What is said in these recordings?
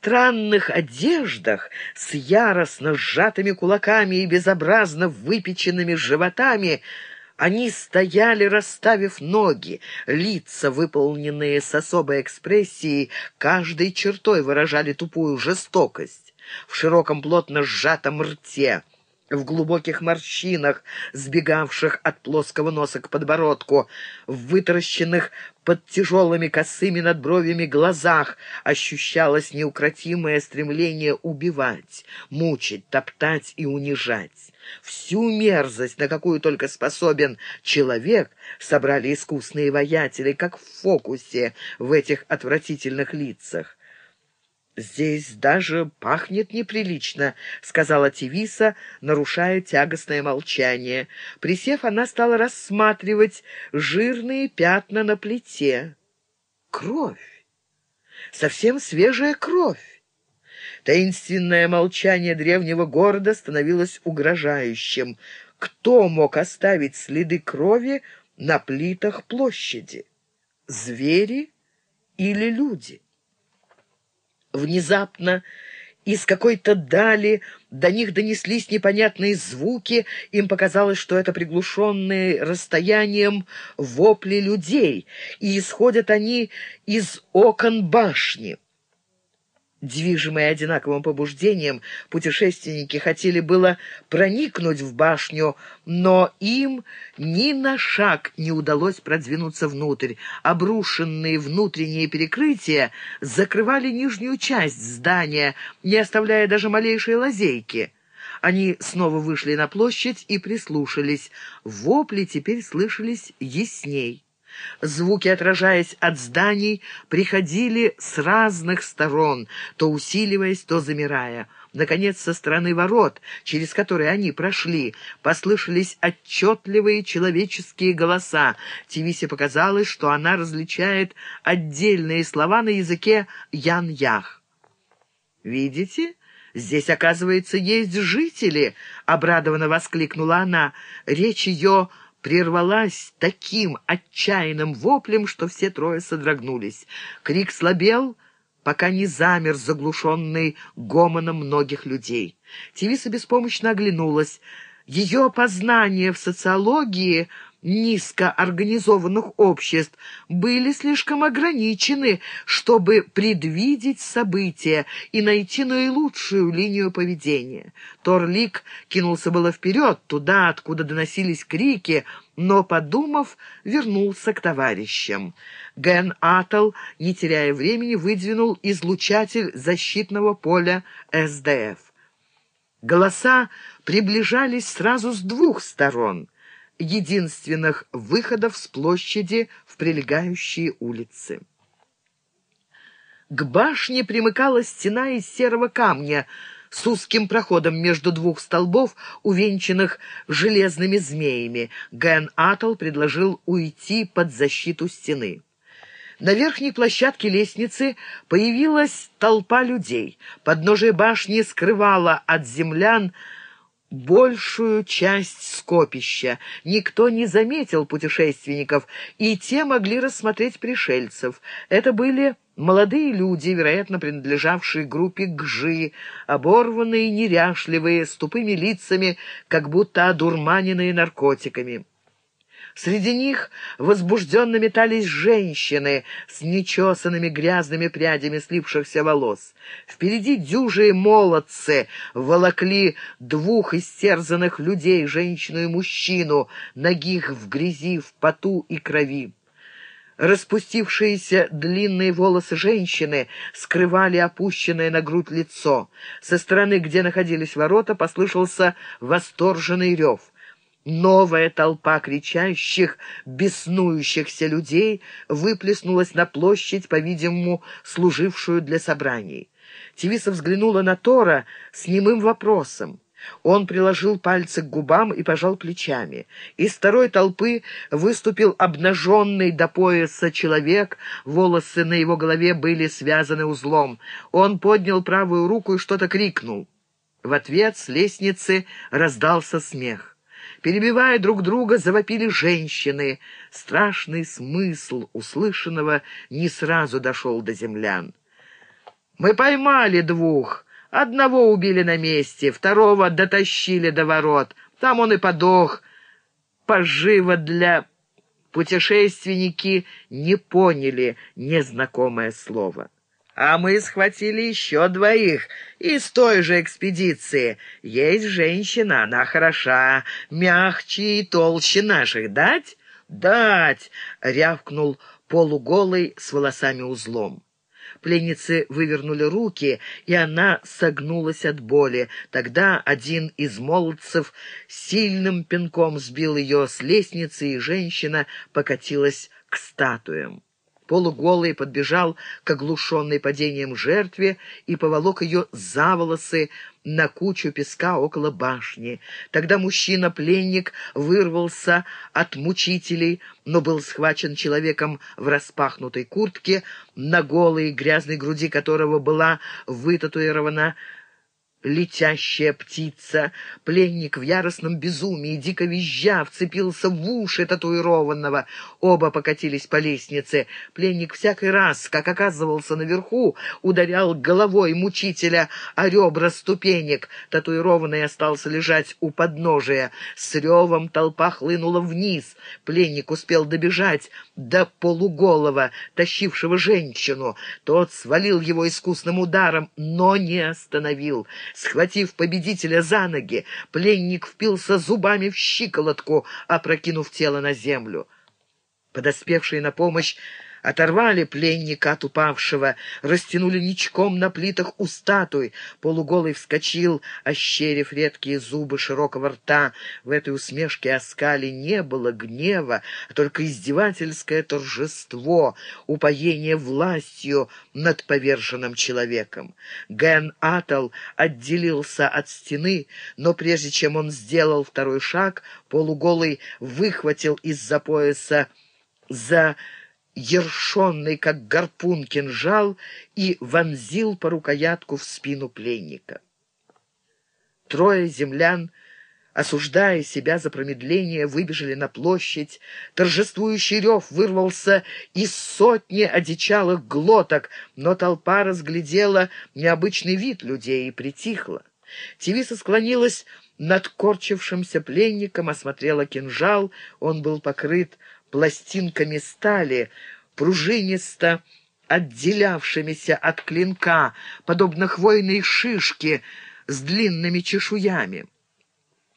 странных одеждах, с яростно сжатыми кулаками и безобразно выпеченными животами, они стояли, расставив ноги, лица, выполненные с особой экспрессией, каждой чертой выражали тупую жестокость. В широком плотно сжатом рте — в глубоких морщинах, сбегавших от плоского носа к подбородку, в вытаращенных под тяжелыми косыми надбровьями глазах ощущалось неукротимое стремление убивать, мучить, топтать и унижать. Всю мерзость, на какую только способен человек, собрали искусные воятели, как в фокусе в этих отвратительных лицах. «Здесь даже пахнет неприлично», — сказала Тивиса, нарушая тягостное молчание. Присев, она стала рассматривать жирные пятна на плите. «Кровь! Совсем свежая кровь!» Таинственное молчание древнего города становилось угрожающим. Кто мог оставить следы крови на плитах площади? Звери или люди? Внезапно из какой-то дали до них донеслись непонятные звуки, им показалось, что это приглушенные расстоянием вопли людей, и исходят они из окон башни. Движимые одинаковым побуждением, путешественники хотели было проникнуть в башню, но им ни на шаг не удалось продвинуться внутрь. Обрушенные внутренние перекрытия закрывали нижнюю часть здания, не оставляя даже малейшей лазейки. Они снова вышли на площадь и прислушались. Вопли теперь слышались ясней. Звуки, отражаясь от зданий, приходили с разных сторон, то усиливаясь, то замирая. Наконец, со стороны ворот, через которые они прошли, послышались отчетливые человеческие голоса. Тивисе показалось, что она различает отдельные слова на языке ян-ях. «Видите?» «Здесь, оказывается, есть жители!» — обрадованно воскликнула она. Речь ее прервалась таким отчаянным воплем, что все трое содрогнулись. Крик слабел, пока не замер, заглушенный гомоном многих людей. Тивиса беспомощно оглянулась. Ее познание в социологии низкоорганизованных обществ были слишком ограничены, чтобы предвидеть события и найти наилучшую линию поведения. Торлик кинулся было вперед, туда, откуда доносились крики, но, подумав, вернулся к товарищам. Ген Атл, не теряя времени, выдвинул излучатель защитного поля СДФ. Голоса приближались сразу с двух сторон — единственных выходов с площади в прилегающие улицы. К башне примыкала стена из серого камня с узким проходом между двух столбов, увенчанных железными змеями. Ген Атл предложил уйти под защиту стены. На верхней площадке лестницы появилась толпа людей. Подножие башни скрывало от землян большую часть скопища. Никто не заметил путешественников, и те могли рассмотреть пришельцев. Это были молодые люди, вероятно, принадлежавшие группе Гжи, оборванные, неряшливые, с тупыми лицами, как будто одурманенные наркотиками. Среди них возбужденно метались женщины с нечесанными грязными прядями слипшихся волос. Впереди дюжие молодцы волокли двух истерзанных людей, женщину и мужчину, ногих в грязи, в поту и крови. Распустившиеся длинные волосы женщины скрывали опущенное на грудь лицо. Со стороны, где находились ворота, послышался восторженный рев — Новая толпа кричащих, беснующихся людей выплеснулась на площадь, по-видимому, служившую для собраний. Тивиса взглянула на Тора с немым вопросом. Он приложил пальцы к губам и пожал плечами. Из второй толпы выступил обнаженный до пояса человек, волосы на его голове были связаны узлом. Он поднял правую руку и что-то крикнул. В ответ с лестницы раздался смех. Перебивая друг друга, завопили женщины. Страшный смысл услышанного не сразу дошел до землян. Мы поймали двух. Одного убили на месте, второго дотащили до ворот. Там он и подох. Поживо для... Путешественники не поняли незнакомое слово. А мы схватили еще двоих из той же экспедиции. Есть женщина, она хороша, мягче и толще наших. Дать? Дать! — рявкнул полуголый с волосами узлом. Пленницы вывернули руки, и она согнулась от боли. Тогда один из молодцев сильным пинком сбил ее с лестницы, и женщина покатилась к статуям. Полуголый подбежал к оглушенной падением жертве и поволок ее за волосы на кучу песка около башни. Тогда мужчина-пленник вырвался от мучителей, но был схвачен человеком в распахнутой куртке, на голой грязной груди которого была вытатуирована летящая птица. Пленник в яростном безумии, дико визжа, вцепился в уши татуированного. Оба покатились по лестнице. Пленник всякий раз, как оказывался наверху, ударял головой мучителя о ребра ступенек. Татуированный остался лежать у подножия. С ревом толпа хлынула вниз. Пленник успел добежать до полуголова, тащившего женщину. Тот свалил его искусным ударом, но не остановил. Схватив победителя за ноги, пленник впился зубами в щиколотку, опрокинув тело на землю. Подоспевшие на помощь Оторвали пленника от упавшего, растянули ничком на плитах у статуй. Полуголый вскочил, ощерив редкие зубы широкого рта. В этой усмешке оскали не было гнева, а только издевательское торжество, упоение властью над поверженным человеком. Ген Атал отделился от стены, но прежде чем он сделал второй шаг, полуголый выхватил из-за пояса за ершенный, как гарпун, кинжал и вонзил по рукоятку в спину пленника. Трое землян, осуждая себя за промедление, выбежали на площадь. Торжествующий рев вырвался из сотни одичалых глоток, но толпа разглядела необычный вид людей и притихла. Тевиса склонилась над корчившимся пленником, осмотрела кинжал, он был покрыт пластинками стали, пружинисто отделявшимися от клинка, подобно хвойной шишке с длинными чешуями.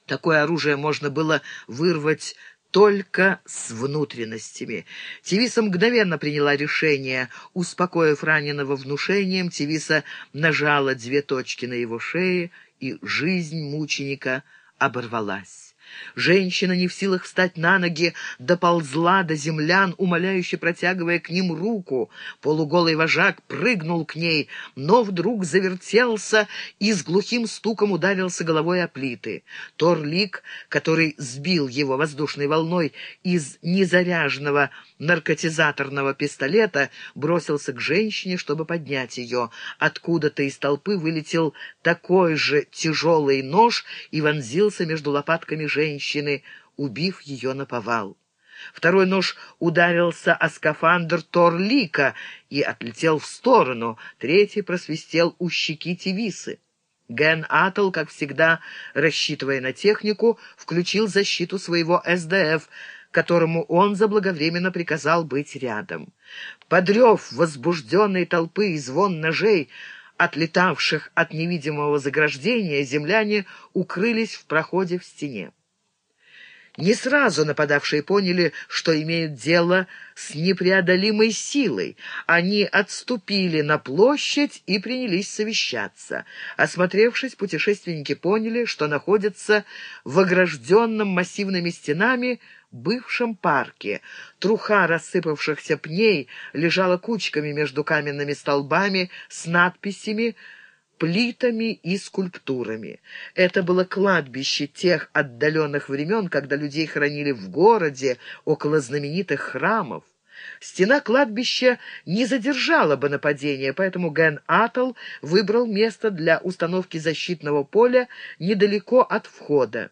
Такое оружие можно было вырвать только с внутренностями. Тивиса мгновенно приняла решение. Успокоив раненого внушением, Тивиса нажала две точки на его шее, и жизнь мученика оборвалась. Женщина, не в силах встать на ноги, доползла до землян, умоляюще протягивая к ним руку. Полуголый вожак прыгнул к ней, но вдруг завертелся и с глухим стуком ударился головой о плиты. Торлик, который сбил его воздушной волной из незаряженного наркотизаторного пистолета, бросился к женщине, чтобы поднять ее. Откуда-то из толпы вылетел такой же тяжелый нож и вонзился между лопатками женщины, убив ее на повал. Второй нож ударился о скафандр Торлика и отлетел в сторону, третий просвистел у щеки Тивисы. Ген Атл, как всегда, рассчитывая на технику, включил защиту своего СДФ — которому он заблаговременно приказал быть рядом. Подрев возбужденной толпы и звон ножей, отлетавших от невидимого заграждения, земляне укрылись в проходе в стене. Не сразу нападавшие поняли, что имеют дело с непреодолимой силой. Они отступили на площадь и принялись совещаться. Осмотревшись, путешественники поняли, что находятся в огражденном массивными стенами бывшем парке. Труха рассыпавшихся пней лежала кучками между каменными столбами с надписями плитами и скульптурами. Это было кладбище тех отдаленных времен, когда людей хоронили в городе, около знаменитых храмов. Стена кладбища не задержала бы нападения, поэтому Ген Атл выбрал место для установки защитного поля недалеко от входа.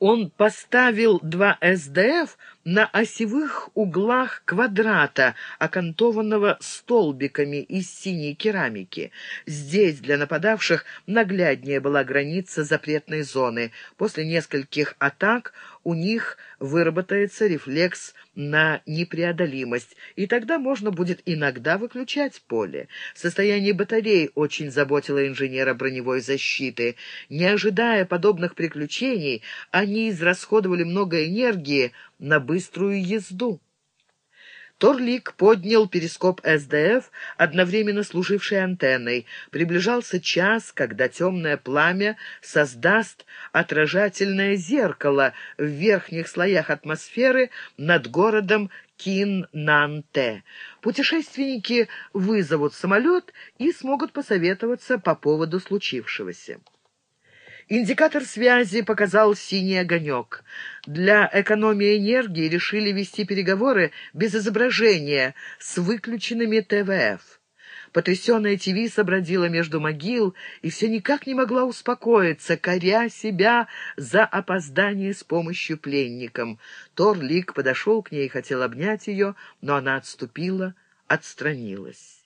Он поставил два СДФ на осевых углах квадрата, окантованного столбиками из синей керамики. Здесь для нападавших нагляднее была граница запретной зоны. После нескольких атак у них выработается рефлекс на непреодолимость, и тогда можно будет иногда выключать поле. Состояние батарей очень заботило инженера броневой защиты. Не ожидая подобных приключений, они израсходовали много энергии на быструю езду. Торлик поднял перископ СДФ, одновременно служивший антенной. Приближался час, когда темное пламя создаст отражательное зеркало в верхних слоях атмосферы над городом Кин-Нан-Те. Путешественники вызовут самолет и смогут посоветоваться по поводу случившегося. Индикатор связи показал синий огонек. Для экономии энергии решили вести переговоры без изображения, с выключенными ТВФ. Потрясенная ТВ собродила между могил и все никак не могла успокоиться, коря себя за опоздание с помощью пленникам. Торлик подошел к ней и хотел обнять ее, но она отступила, отстранилась.